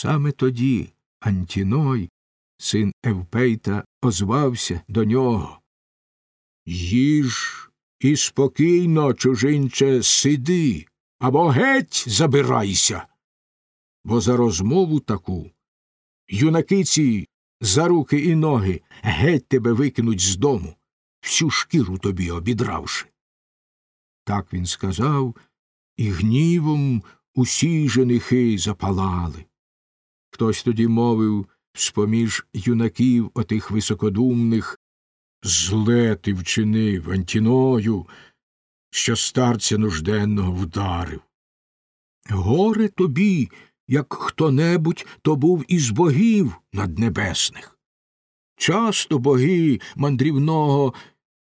Саме тоді Антіной, син Евпейта, озвався до нього. Їж і спокійно, чужинче, сиди або геть забирайся. Бо за розмову таку юнакиці за руки і ноги геть тебе викинуть з дому, всю шкіру тобі обідравши. Так він сказав, і гнівом усі женихи запалали. Хтось тоді мовив з поміж юнаків отих високодумних Зле ти вчинив, Антіною, що старця нужденного вдарив. Горе тобі, як хто небудь то був із богів наднебесних. Часто боги мандрівного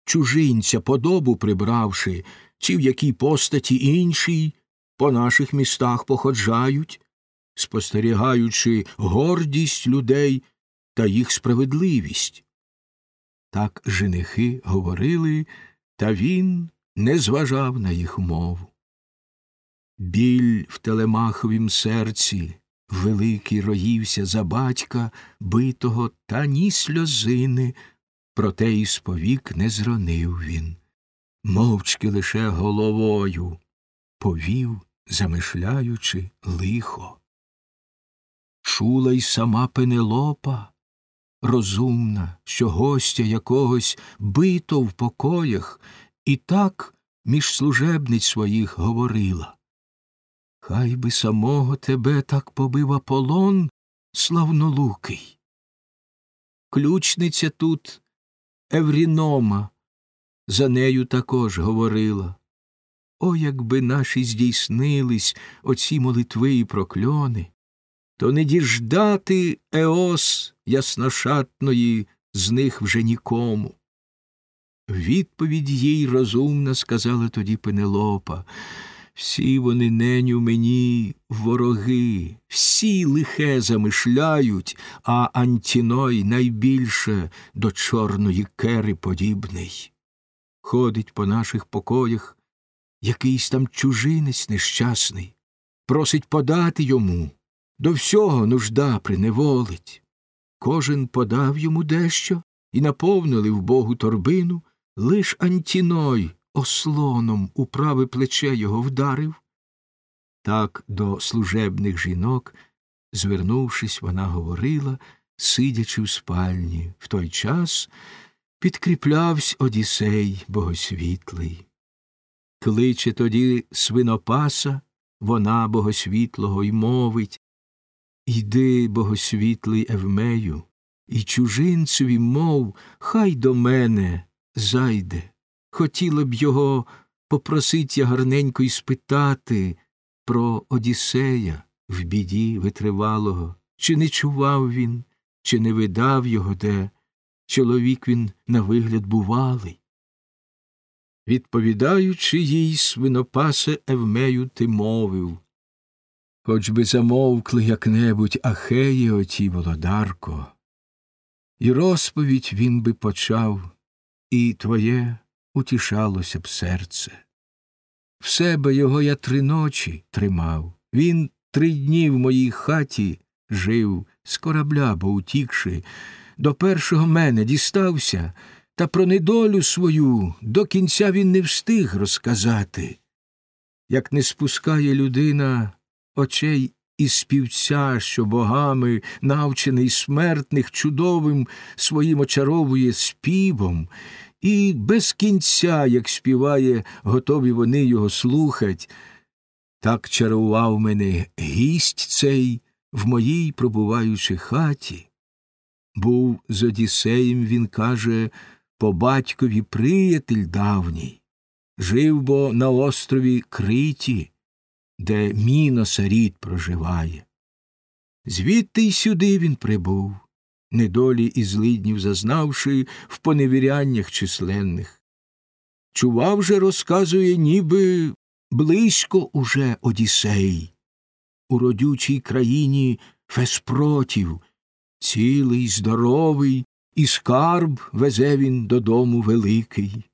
чужинця подобу прибравши, чи в якій постаті іншій, по наших містах походжають, спостерігаючи гордість людей та їх справедливість. Так женихи говорили, та він не зважав на їх мову. Біль в телемаховім серці великий роївся за батька, битого, та ні сльозини, проте і сповік не зронив він. Мовчки лише головою повів, замишляючи лихо. Чула й сама Пенелопа, розумна, що гостя якогось бито в покоях, і так між служебниць своїх говорила. Хай би самого тебе так побив Аполлон, славнолукий. Ключниця тут Еврінома, за нею також говорила. О, якби наші здійснились оці молитви і прокльони, то не діждати Еос ясношатної з них вже нікому. Відповідь їй розумна сказала тоді Пенелопа. Всі вони неню мені вороги, всі лихе замишляють, а Антіной найбільше до чорної кери подібний. Ходить по наших покоях якийсь там чужинець нещасний, просить подати йому, до всього нужда приневолить. Кожен подав йому дещо і наповнили в богу торбину, лиш Антіной ослоном у праве плече його вдарив. Так до служебних жінок, звернувшись, вона говорила, сидячи в спальні, в той час підкріплявсь Одісей богосвітлий. Кличе тоді свинопаса, вона богосвітлого й мовить Йди, богосвітлий Евмею, і чужинцеві мов, хай до мене зайде. Хотіла б його попросить я гарненько й спитати про Одіссея в біді витривалого, чи не чував він, чи не видав його де, чоловік він на вигляд бувалий. Відповідаючи їй, свинопасе Евмею, ти мовив Хоч би замовкли як небудь ахеї оті, володарко, і розповідь він би почав, і твоє утішалося б серце. В себе його я три ночі тримав, він три дні в моїй хаті жив, з корабля, бо утікши, до першого мене дістався, та про недолю свою до кінця він не встиг розказати. Як не спускає людина очей із співця, що богами, навчений смертних чудовим своїм очаровує співом, і без кінця, як співає, готові вони його слухать. Так чарував мене гість цей в моїй пробуваючи хаті. Був з Одіссеєм, він каже, по батькові приятель давній, жив бо на острові Криті, де Міноса рід проживає. Звідти й сюди він прибув, недолі і злиднів зазнавши в поневіряннях численних. Чував же, розказує, ніби близько уже Одіссей. У родючій країні Феспротів, цілий, здоровий, і скарб везе він додому великий.